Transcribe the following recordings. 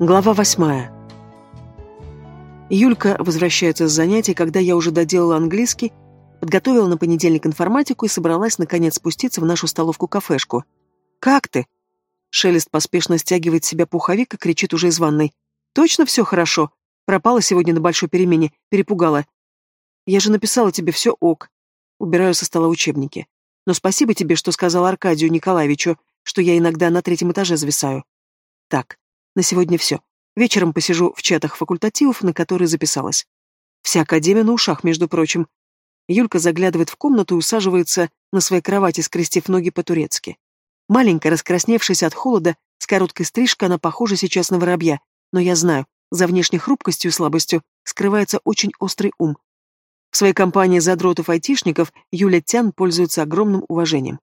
Глава восьмая. Юлька возвращается с занятий, когда я уже доделала английский, подготовила на понедельник информатику и собралась, наконец, спуститься в нашу столовку-кафешку. «Как ты?» Шелест поспешно стягивает себя пуховик и кричит уже из ванной. «Точно все хорошо? Пропала сегодня на большой перемене, перепугала. Я же написала тебе все ок». Убираю со стола учебники. «Но спасибо тебе, что сказал Аркадию Николаевичу, что я иногда на третьем этаже зависаю». «Так, на сегодня все. Вечером посижу в чатах факультативов, на которые записалась. Вся академия на ушах, между прочим. Юлька заглядывает в комнату и усаживается на своей кровати, скрестив ноги по-турецки. Маленькая, раскрасневшаяся от холода, с короткой стрижкой, она похожа сейчас на воробья, но я знаю, за внешней хрупкостью и слабостью скрывается очень острый ум. В своей компании задротов-айтишников Юля Тян пользуется огромным уважением.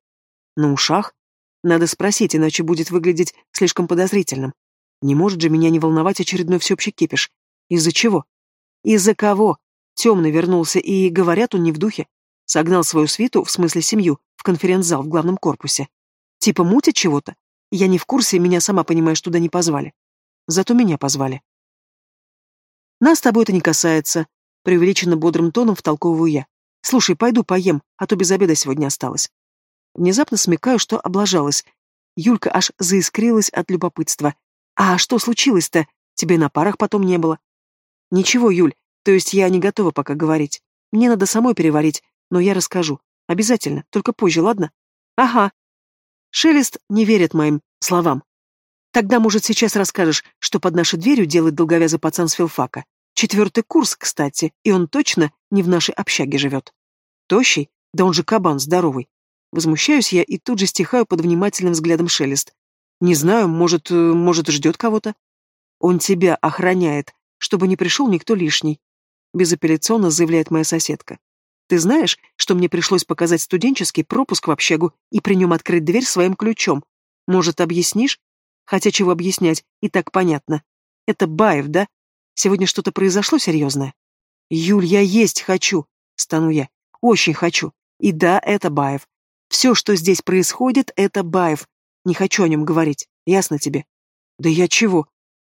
На ушах? Надо спросить, иначе будет выглядеть слишком подозрительным. Не может же меня не волновать очередной всеобщий кипиш. Из-за чего? Из-за кого? Темный вернулся, и, говорят, он не в духе. Согнал свою свиту, в смысле семью, в конференц-зал в главном корпусе. Типа мутит чего-то? Я не в курсе, меня сама понимаешь, туда не позвали. Зато меня позвали. Нас с тобой это не касается, преувеличенно бодрым тоном втолковываю я. Слушай, пойду поем, а то без обеда сегодня осталось. Внезапно смекаю, что облажалась. Юлька аж заискрилась от любопытства. «А что случилось-то? Тебе на парах потом не было?» «Ничего, Юль, то есть я не готова пока говорить. Мне надо самой переварить, но я расскажу. Обязательно, только позже, ладно?» «Ага». Шелест не верит моим словам. «Тогда, может, сейчас расскажешь, что под нашей дверью делает долговязый пацан с филфака. Четвертый курс, кстати, и он точно не в нашей общаге живет. Тощий? Да он же кабан здоровый. Возмущаюсь я и тут же стихаю под внимательным взглядом Шелест. Не знаю, может, э, может, ждет кого-то. Он тебя охраняет, чтобы не пришел никто лишний. Безапелляционно заявляет моя соседка. Ты знаешь, что мне пришлось показать студенческий пропуск в общагу и при нем открыть дверь своим ключом? Может, объяснишь? Хотя чего объяснять, и так понятно. Это Баев, да? Сегодня что-то произошло серьезное? Юль, я есть хочу, стану я. Очень хочу. И да, это Баев. Все, что здесь происходит, это Баев. Не хочу о нем говорить. Ясно тебе? Да я чего?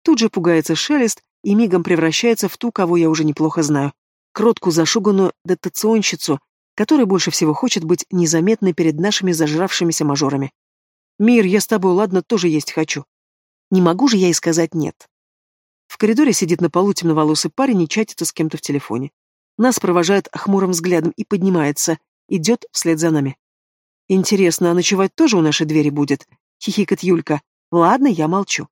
Тут же пугается шелест и мигом превращается в ту, кого я уже неплохо знаю. Кроткую зашуганную дотационщицу, которая больше всего хочет быть незаметной перед нашими зажравшимися мажорами. Мир, я с тобой, ладно, тоже есть хочу. Не могу же я и сказать нет. В коридоре сидит на полу темноволосый парень и чатится с кем-то в телефоне. Нас провожает хмурым взглядом и поднимается, идет вслед за нами. Интересно, а ночевать тоже у нашей двери будет? хихикает Юлька. Ладно, я молчу.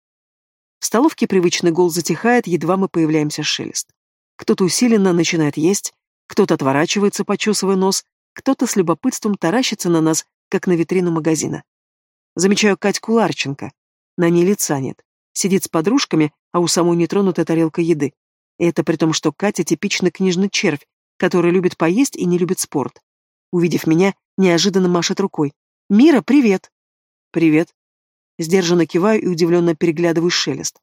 В столовке привычный гул затихает, едва мы появляемся шелест. Кто-то усиленно начинает есть, кто-то отворачивается, почесывая нос, кто-то с любопытством таращится на нас, как на витрину магазина. Замечаю Катьку Ларченко. На ней лица нет. Сидит с подружками, а у самой нетронутая тарелка еды. И это при том, что Катя типичный книжный червь, который любит поесть и не любит спорт. Увидев меня, неожиданно машет рукой. «Мира, привет!» «Привет!» Сдержанно киваю и удивленно переглядываю шелест.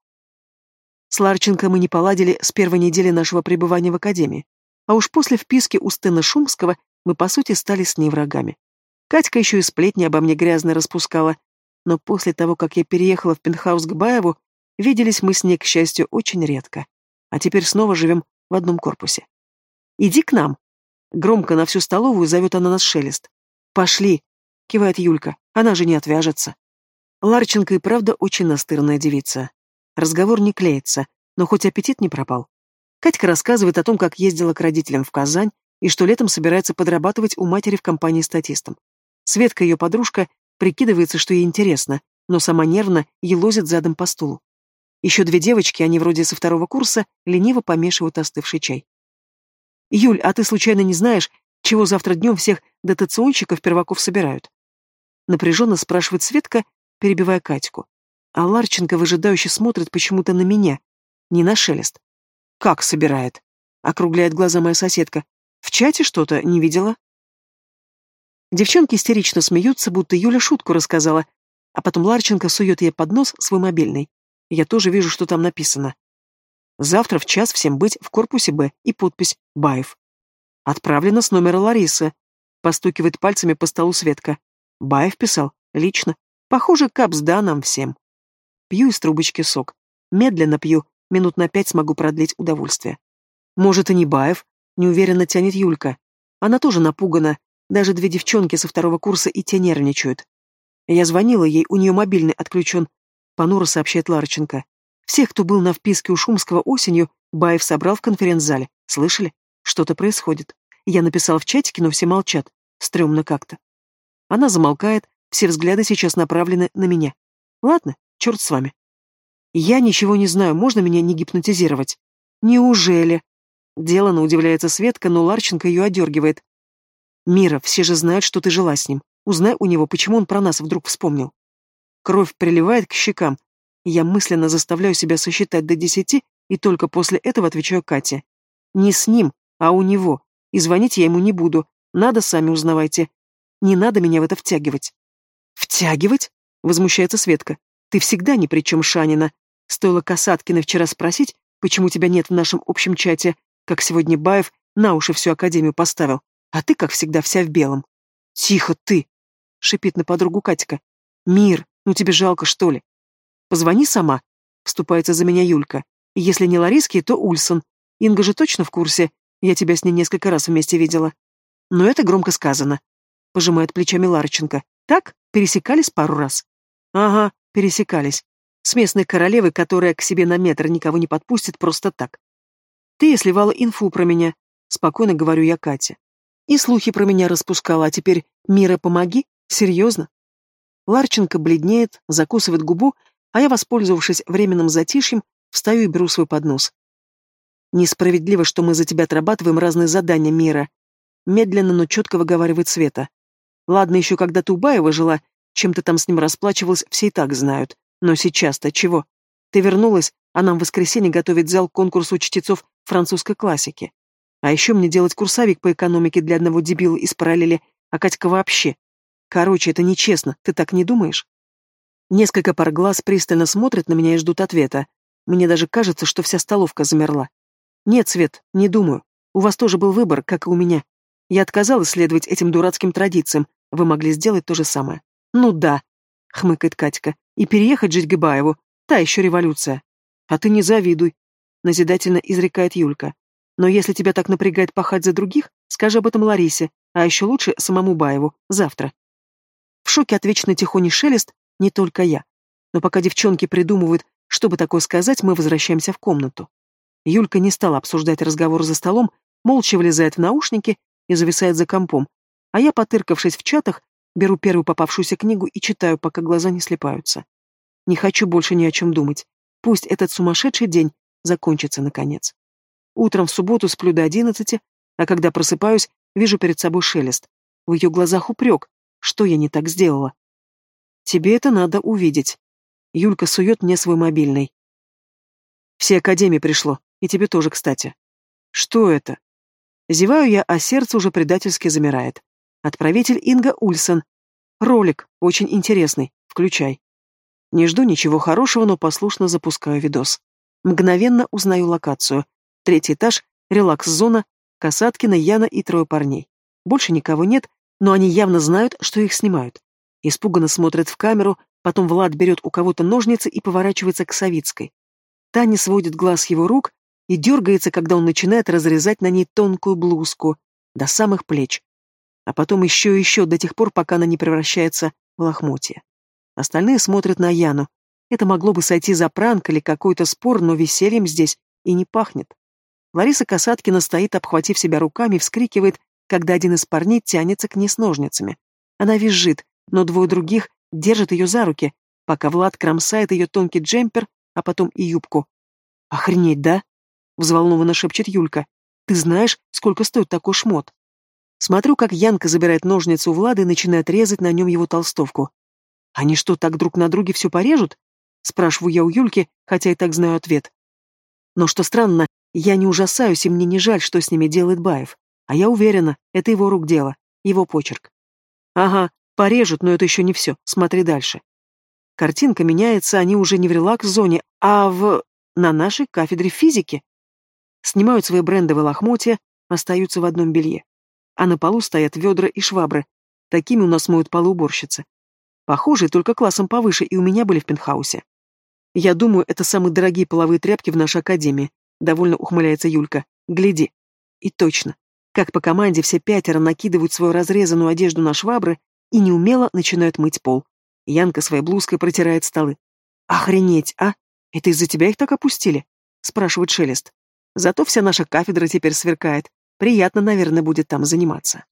С Ларченко мы не поладили с первой недели нашего пребывания в академии. А уж после вписки у Стена Шумского мы, по сути, стали с ней врагами. Катька еще и сплетни обо мне грязно распускала. Но после того, как я переехала в пентхаус к Баеву, виделись мы с ней, к счастью, очень редко. А теперь снова живем в одном корпусе. «Иди к нам!» Громко на всю столовую зовет она нас шелест. «Пошли!» — кивает Юлька. «Она же не отвяжется!» Ларченко и правда очень настырная девица. Разговор не клеится, но хоть аппетит не пропал. Катька рассказывает о том, как ездила к родителям в Казань и что летом собирается подрабатывать у матери в компании статистом. Светка, ее подружка, прикидывается, что ей интересно, но сама нервно елозит задом по стулу. Еще две девочки, они вроде со второго курса, лениво помешивают остывший чай. «Юль, а ты случайно не знаешь, чего завтра днем всех дотационщиков перваков собирают?» Напряженно спрашивает Светка, перебивая Катьку. А Ларченко выжидающе смотрит почему-то на меня, не на шелест. «Как собирает?» — округляет глаза моя соседка. «В чате что-то не видела?» Девчонки истерично смеются, будто Юля шутку рассказала, а потом Ларченко сует ей под нос свой мобильный. Я тоже вижу, что там написано. Завтра в час всем быть в корпусе Б и подпись «Баев». Отправлено с номера Ларисы. Постукивает пальцами по столу Светка. Баев писал. Лично. Похоже, капс да нам всем. Пью из трубочки сок. Медленно пью, минут на пять смогу продлить удовольствие. Может, и не Баев, неуверенно тянет Юлька. Она тоже напугана, даже две девчонки со второго курса и те нервничают. Я звонила ей, у нее мобильный отключен. Понуро сообщает Ларченко. Всех, кто был на вписке у Шумского осенью, Баев собрал в конференц-зале. Слышали? Что-то происходит. Я написал в чатике, но все молчат. Стремно как-то. Она замолкает, все взгляды сейчас направлены на меня. Ладно, черт с вами. Я ничего не знаю, можно меня не гипнотизировать? Неужели? Делано удивляется Светка, но Ларченко ее одергивает. Мира, все же знают, что ты жила с ним. Узнай у него, почему он про нас вдруг вспомнил. Кровь приливает к щекам. Я мысленно заставляю себя сосчитать до десяти, и только после этого отвечаю Кате. Не с ним, а у него. И звонить я ему не буду. Надо, сами узнавайте. Не надо меня в это втягивать. Втягивать? Возмущается Светка. Ты всегда ни при чем, Шанина. Стоило Касаткина вчера спросить, почему тебя нет в нашем общем чате, как сегодня Баев на уши всю академию поставил. А ты, как всегда, вся в белом. Тихо ты! Шипит на подругу Катька. Мир, ну тебе жалко, что ли? Позвони сама. Вступается за меня Юлька. Если не Лариски, то Ульсон. Инга же точно в курсе. Я тебя с ней несколько раз вместе видела. Но это громко сказано. Пожимает плечами Ларченко. Так, пересекались пару раз. Ага, пересекались. С местной королевой, которая к себе на метр никого не подпустит просто так. Ты сливала инфу про меня, спокойно говорю я Кате. И слухи про меня распускала, а теперь, Мира, помоги? Серьезно? Ларченко бледнеет, закусывает губу, а я, воспользовавшись временным затишьем, встаю и беру свой поднос. Несправедливо, что мы за тебя отрабатываем разные задания мира. Медленно, но четко выговаривает Света. Ладно, еще когда ты у Баева жила, чем ты там с ним расплачивалась, все и так знают. Но сейчас-то чего? Ты вернулась, а нам в воскресенье готовить зал к конкурсу французской классики. А еще мне делать курсовик по экономике для одного дебила из параллели, а Катька вообще. Короче, это нечестно, ты так не думаешь? Несколько пар глаз пристально смотрят на меня и ждут ответа. Мне даже кажется, что вся столовка замерла. Нет, Свет, не думаю. У вас тоже был выбор, как и у меня. Я отказалась следовать этим дурацким традициям. Вы могли сделать то же самое. Ну да, хмыкает Катька. И переехать жить к Габаеву. Та еще революция. А ты не завидуй, назидательно изрекает Юлька. Но если тебя так напрягает пахать за других, скажи об этом Ларисе, а еще лучше самому Баеву, завтра. В шоке от вечной тихони шелест не только я. Но пока девчонки придумывают, чтобы такое сказать, мы возвращаемся в комнату. Юлька не стала обсуждать разговор за столом, молча влезает в наушники и зависает за компом, а я, потыркавшись в чатах, беру первую попавшуюся книгу и читаю, пока глаза не слепаются. Не хочу больше ни о чем думать. Пусть этот сумасшедший день закончится наконец. Утром в субботу сплю до одиннадцати, а когда просыпаюсь, вижу перед собой шелест. В ее глазах упрек. Что я не так сделала? Тебе это надо увидеть. Юлька сует мне свой мобильный. Все академии пришло, и тебе тоже, кстати. Что это? Зеваю я, а сердце уже предательски замирает. Отправитель Инга Ульсон. Ролик, очень интересный. Включай. Не жду ничего хорошего, но послушно запускаю видос. Мгновенно узнаю локацию. Третий этаж, релакс-зона, Касаткина, Яна и трое парней. Больше никого нет, но они явно знают, что их снимают. Испуганно смотрят в камеру, потом Влад берет у кого-то ножницы и поворачивается к Савицкой. Таня сводит глаз его рук и дергается, когда он начинает разрезать на ней тонкую блузку до самых плеч. А потом еще и еще до тех пор, пока она не превращается в лохмотье. Остальные смотрят на Яну. Это могло бы сойти за пранк или какой-то спор, но весельем здесь и не пахнет. Лариса Касаткина стоит, обхватив себя руками, вскрикивает, когда один из парней тянется к ней с ножницами. Она визжит, но двое других держат ее за руки, пока Влад кромсает ее тонкий джемпер, а потом и юбку. «Охренеть, да?» — взволнованно шепчет Юлька. «Ты знаешь, сколько стоит такой шмот?» Смотрю, как Янка забирает ножницу у Влада и начинает резать на нем его толстовку. «Они что, так друг на друге все порежут?» Спрашиваю я у Юльки, хотя и так знаю ответ. Но что странно, я не ужасаюсь, и мне не жаль, что с ними делает Баев. А я уверена, это его рук дело, его почерк. Ага, порежут, но это еще не все, смотри дальше. Картинка меняется, они уже не в релакс-зоне, а в... на нашей кафедре физики. Снимают свои брендовые лохмотья, остаются в одном белье. А на полу стоят ведра и швабры. Такими у нас моют полы уборщицы. Похожие, только классом повыше, и у меня были в пентхаусе. Я думаю, это самые дорогие половые тряпки в нашей академии. Довольно ухмыляется Юлька. Гляди. И точно. Как по команде все пятеро накидывают свою разрезанную одежду на швабры и неумело начинают мыть пол. Янка своей блузкой протирает столы. «Охренеть, а? Это из-за тебя их так опустили?» — спрашивает Шелест. «Зато вся наша кафедра теперь сверкает. Приятно, наверное, будет там заниматься».